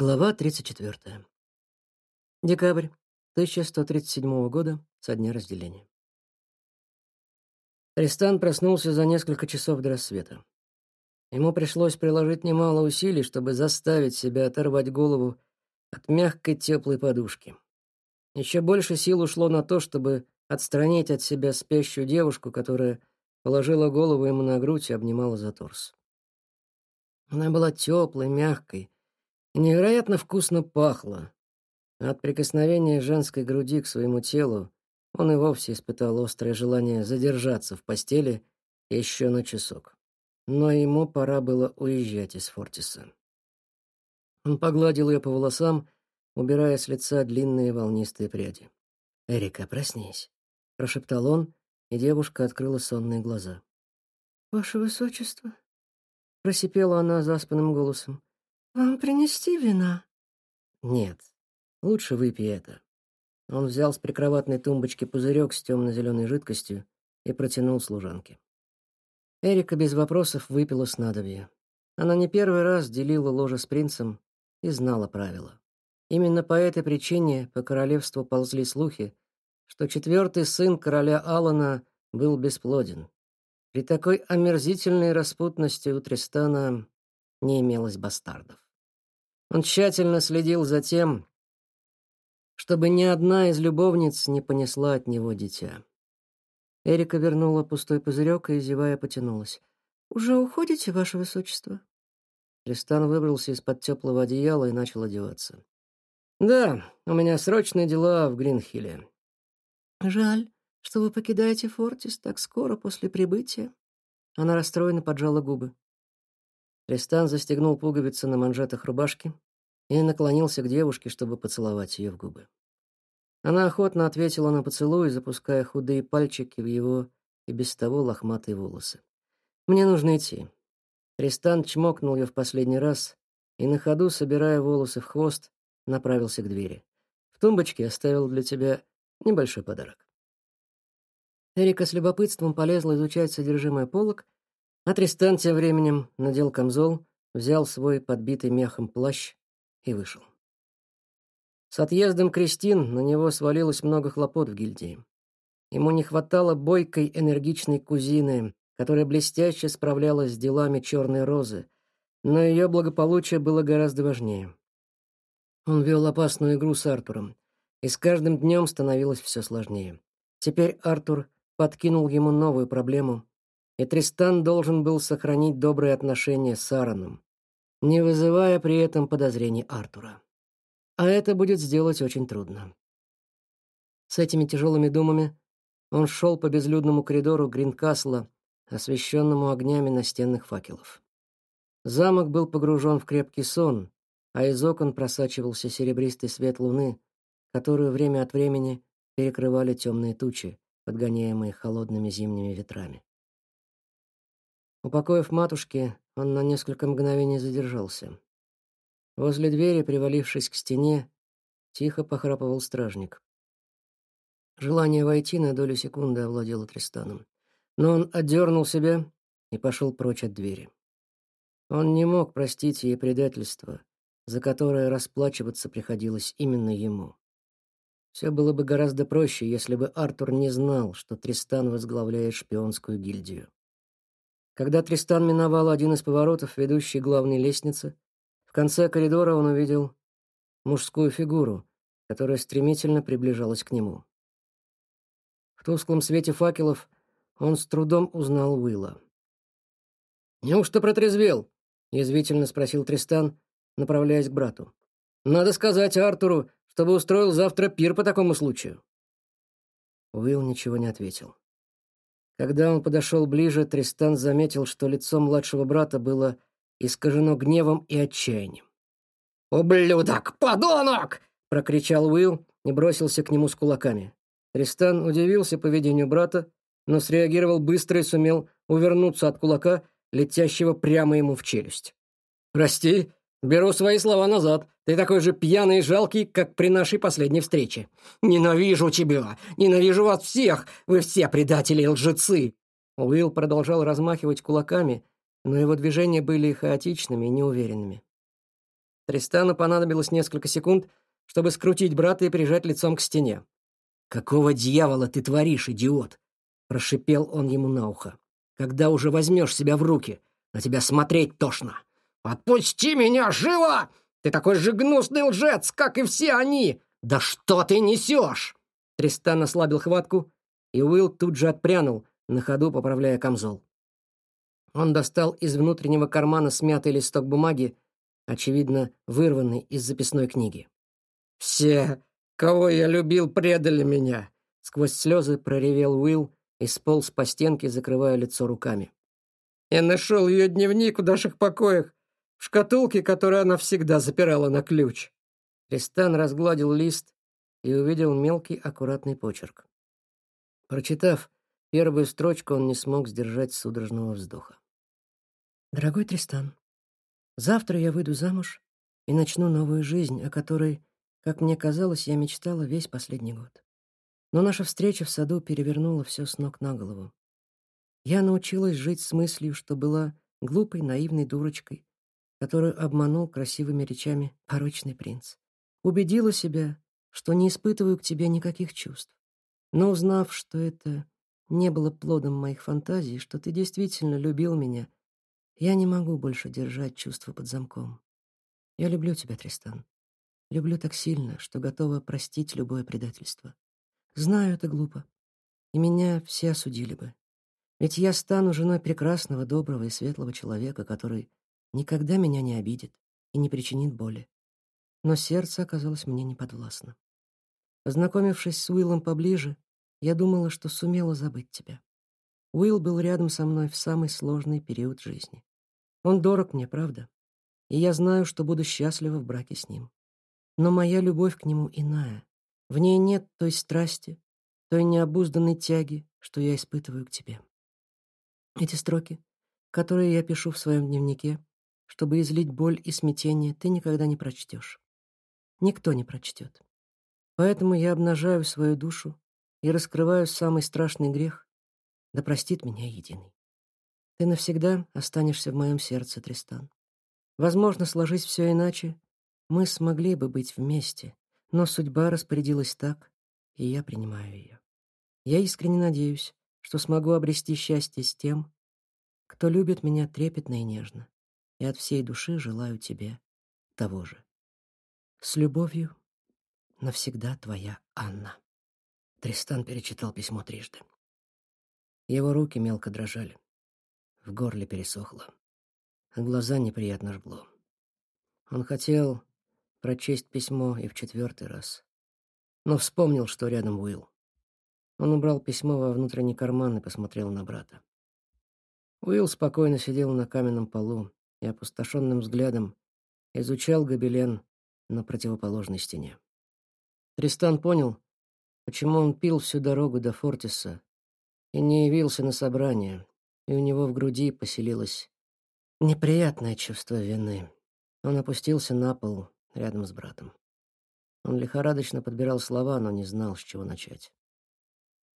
Глава 34. Декабрь 1137 года со дня разделения. Тристан проснулся за несколько часов до рассвета. Ему пришлось приложить немало усилий, чтобы заставить себя оторвать голову от мягкой теплой подушки. Еще больше сил ушло на то, чтобы отстранить от себя спящую девушку, которая положила голову ему на грудь и обнимала за торс. Она была теплой, мягкой, невероятно вкусно пахло. От прикосновения женской груди к своему телу он и вовсе испытал острое желание задержаться в постели еще на часок. Но ему пора было уезжать из Фортиса. Он погладил ее по волосам, убирая с лица длинные волнистые пряди. «Эрика, проснись», — прошептал он, и девушка открыла сонные глаза. «Ваше высочество», — просипела она заспанным голосом, «Вам принести вина?» «Нет, лучше выпей это». Он взял с прикроватной тумбочки пузырек с темно-зеленой жидкостью и протянул служанке. Эрика без вопросов выпила снадобье. Она не первый раз делила ложе с принцем и знала правила. Именно по этой причине по королевству ползли слухи, что четвертый сын короля Алана был бесплоден. При такой омерзительной распутности у Тристана не имелось бастардов. Он тщательно следил за тем, чтобы ни одна из любовниц не понесла от него дитя. Эрика вернула пустой пузырек и, зевая, потянулась. «Уже уходите, ваше высочество?» Тристан выбрался из-под теплого одеяла и начал одеваться. «Да, у меня срочные дела в Гринхилле». «Жаль, что вы покидаете Фортис так скоро после прибытия». Она расстроенно поджала губы. Тристан застегнул пуговицы на манжетах рубашки и наклонился к девушке, чтобы поцеловать ее в губы. Она охотно ответила на поцелуй, запуская худые пальчики в его и без того лохматые волосы. «Мне нужно идти». Тристан чмокнул ее в последний раз и на ходу, собирая волосы в хвост, направился к двери. «В тумбочке оставил для тебя небольшой подарок». Эрика с любопытством полезла изучать содержимое полок а Тристан тем временем надел камзол, взял свой подбитый мехом плащ и вышел. С отъездом Кристин на него свалилось много хлопот в гильдии. Ему не хватало бойкой, энергичной кузины, которая блестяще справлялась с делами Черной Розы, но ее благополучие было гораздо важнее. Он вел опасную игру с Артуром, и с каждым днем становилось все сложнее. Теперь Артур подкинул ему новую проблему, и Тристан должен был сохранить добрые отношения с Аароном, не вызывая при этом подозрений Артура. А это будет сделать очень трудно. С этими тяжелыми думами он шел по безлюдному коридору Гринкасла, освещенному огнями настенных факелов. Замок был погружен в крепкий сон, а из окон просачивался серебристый свет луны, которую время от времени перекрывали темные тучи, подгоняемые холодными зимними ветрами. Упокоив матушки, он на несколько мгновений задержался. Возле двери, привалившись к стене, тихо похрапывал стражник. Желание войти на долю секунды овладело Тристаном. Но он отдернул себя и пошел прочь от двери. Он не мог простить ей предательство, за которое расплачиваться приходилось именно ему. Все было бы гораздо проще, если бы Артур не знал, что Тристан возглавляет шпионскую гильдию. Когда Тристан миновал один из поворотов, ведущий к главной лестнице, в конце коридора он увидел мужскую фигуру, которая стремительно приближалась к нему. В тусклом свете факелов он с трудом узнал Уилла. «Неужто протрезвел?» — язвительно спросил Тристан, направляясь к брату. «Надо сказать Артуру, чтобы устроил завтра пир по такому случаю». Уилл ничего не ответил. Когда он подошел ближе, Тристан заметил, что лицо младшего брата было искажено гневом и отчаянием. «Ублюдок! Подонок!» — прокричал Уилл и бросился к нему с кулаками. Тристан удивился поведению брата, но среагировал быстро и сумел увернуться от кулака, летящего прямо ему в челюсть. «Прости, беру свои слова назад. Ты такой же пьяный и жалкий, как при нашей последней встрече. Ненавижу тебя! Ненавижу вас всех! Вы все предатели и лжецы!» Уилл продолжал размахивать кулаками, но его движения были хаотичными и неуверенными. Тристану понадобилось несколько секунд, чтобы скрутить брата и прижать лицом к стене. «Какого дьявола ты творишь, идиот?» — прошипел он ему на ухо. «Когда уже возьмешь себя в руки? На тебя смотреть тошно!» «Отпусти меня, живо! Ты такой же гнусный лжец, как и все они! Да что ты несешь?» Тристан ослабил хватку, и Уилл тут же отпрянул, на ходу поправляя камзол. Он достал из внутреннего кармана смятый листок бумаги, очевидно, вырванный из записной книги. «Все, кого я любил, предали меня!» Сквозь слезы проревел Уилл и сполз по стенке, закрывая лицо руками. «Я нашел ее дневник в наших покоях, в шкатулке, которую она всегда запирала на ключ». Тристан разгладил лист и увидел мелкий аккуратный почерк. Прочитав первую строчку, он не смог сдержать судорожного вздоха. «Дорогой Тристан, завтра я выйду замуж и начну новую жизнь, о которой, как мне казалось, я мечтала весь последний год. Но наша встреча в саду перевернула все с ног на голову. Я научилась жить с мыслью, что была глупой, наивной дурочкой, которую обманул красивыми речами порочный принц. Убедила себя, что не испытываю к тебе никаких чувств. Но узнав, что это не было плодом моих фантазий, что ты действительно любил меня, я не могу больше держать чувства под замком. Я люблю тебя, Тристан. Люблю так сильно, что готова простить любое предательство. Знаю, это глупо. И меня все осудили бы. Ведь я стану женой прекрасного, доброго и светлого человека, который никогда меня не обидит и не причинит боли. Но сердце оказалось мне неподвластно. Познакомившись с Уиллом поближе, я думала, что сумела забыть тебя. Уилл был рядом со мной в самый сложный период жизни. Он дорог мне, правда? И я знаю, что буду счастлива в браке с ним. Но моя любовь к нему иная. В ней нет той страсти, той необузданной тяги, что я испытываю к тебе. Эти строки, которые я пишу в своем дневнике, чтобы излить боль и смятение, ты никогда не прочтешь. Никто не прочтет. Поэтому я обнажаю свою душу и раскрываю самый страшный грех, да простит меня единый. Ты навсегда останешься в моем сердце, Тристан. Возможно, сложись все иначе, мы смогли бы быть вместе, но судьба распорядилась так, и я принимаю ее. Я искренне надеюсь, что смогу обрести счастье с тем, кто любит меня трепетно и нежно, и от всей души желаю тебе того же. С любовью, Навсегда твоя Анна. Тристан перечитал письмо трижды. Его руки мелко дрожали. В горле пересохло. Глаза неприятно жгло. Он хотел прочесть письмо и в четвертый раз. Но вспомнил, что рядом Уилл. Он убрал письмо во внутренний карман и посмотрел на брата. Уилл спокойно сидел на каменном полу и опустошенным взглядом изучал гобелен на противоположной стене. Тристан понял, почему он пил всю дорогу до Фортиса и не явился на собрание, и у него в груди поселилось неприятное чувство вины. Он опустился на пол рядом с братом. Он лихорадочно подбирал слова, но не знал, с чего начать.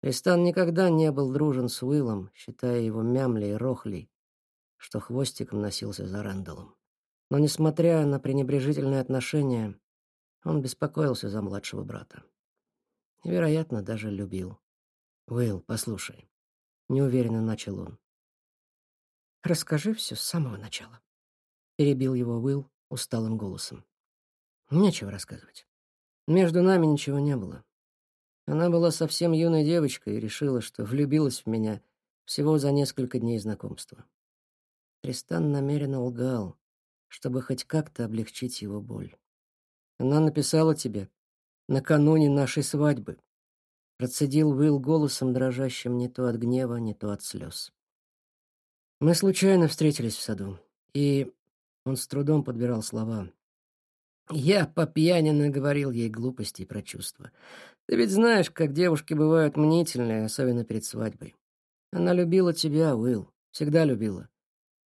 Тристан никогда не был дружен с Уиллом, считая его мямлей и рохлей, что хвостиком носился за Рэндаллом. Но, несмотря на пренебрежительное отношение, он беспокоился за младшего брата. И, вероятно, даже любил. «Уилл, послушай», — неуверенно начал он. «Расскажи все с самого начала», — перебил его Уилл усталым голосом. «Нечего рассказывать. Между нами ничего не было. Она была совсем юной девочкой и решила, что влюбилась в меня всего за несколько дней знакомства. Тристан намеренно лгал, чтобы хоть как-то облегчить его боль. Она написала тебе накануне нашей свадьбы. Процедил Уилл голосом, дрожащим не то от гнева, не то от слез. Мы случайно встретились в саду, и он с трудом подбирал слова. Я по пьяни наговорил ей глупостей про чувства. Ты ведь знаешь, как девушки бывают мнительные, особенно перед свадьбой. Она любила тебя, Уилл, всегда любила.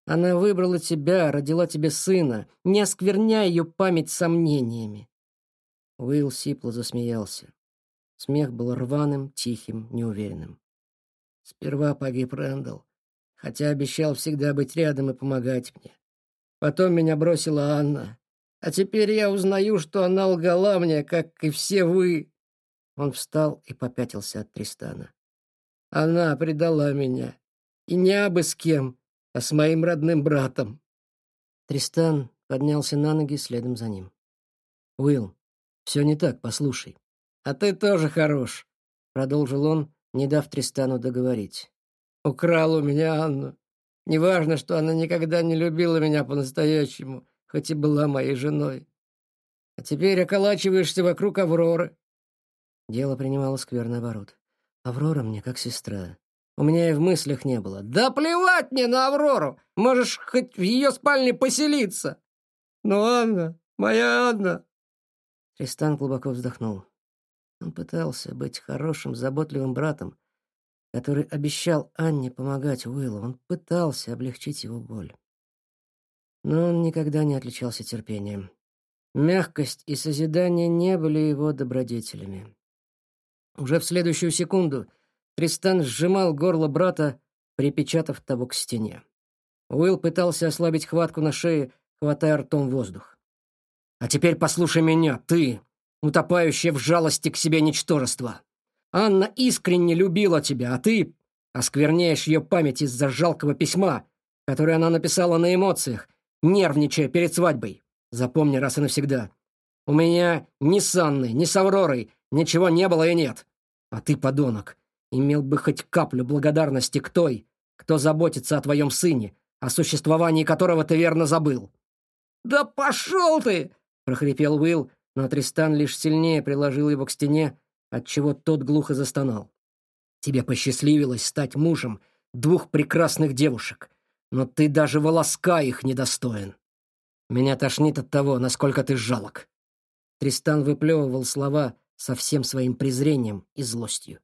Она выбрала тебя, родила тебе сына. Не оскверняй ее память сомнениями. Уилл сипло засмеялся. Смех был рваным, тихим, неуверенным. Сперва погиб Рэндалл, хотя обещал всегда быть рядом и помогать мне. Потом меня бросила Анна, А теперь я узнаю, что она лгала мне, как и все вы. Он встал и попятился от Тристана. Она предала меня. И не абы с кем, а с моим родным братом. Тристан поднялся на ноги следом за ним. «Уилл, все не так, послушай». «А ты тоже хорош», — продолжил он, не дав Тристану договорить. «Украл у меня Анну. Неважно, что она никогда не любила меня по-настоящему, хоть и была моей женой. А теперь околачиваешься вокруг Авроры». Дело принимало скверный оборот. Аврора мне как сестра. У меня и в мыслях не было. «Да плевать мне на Аврору! Можешь хоть в ее спальне поселиться!» «Но Анна, моя Анна!» Тристан глубоко вздохнул. Он пытался быть хорошим, заботливым братом, который обещал Анне помогать Уиллу. Он пытался облегчить его боль. Но он никогда не отличался терпением. Мягкость и созидание не были его добродетелями. Уже в следующую секунду Тристан сжимал горло брата, припечатав того к стене. Уилл пытался ослабить хватку на шее, хватая ртом воздух. «А теперь послушай меня, ты, утопающая в жалости к себе ничтожество. Анна искренне любила тебя, а ты оскверняешь ее память из-за жалкого письма, которое она написала на эмоциях, нервничая перед свадьбой. Запомни раз и навсегда. У меня ни с Анной, ни с Авророй ничего не было и нет. А ты, подонок, имел бы хоть каплю благодарности к той, кто заботится о твоем сыне, о существовании которого ты верно забыл». «Да пошел ты!» — прохрипел Уилл, но Тристан лишь сильнее приложил его к стене, отчего тот глухо застонал. «Тебе посчастливилось стать мужем двух прекрасных девушек, но ты даже волоска их недостоин. Меня тошнит от того, насколько ты жалок». Тристан выплевывал слова со всем своим презрением и злостью.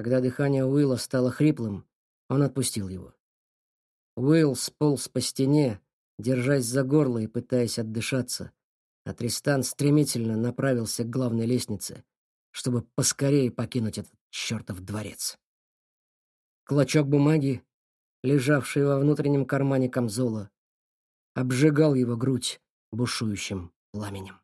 Когда дыхание Уилла стало хриплым, он отпустил его. Уилл сполз по стене, держась за горло и пытаясь отдышаться, а Тристан стремительно направился к главной лестнице, чтобы поскорее покинуть этот чертов дворец. Клочок бумаги, лежавший во внутреннем кармане камзола, обжигал его грудь бушующим пламенем.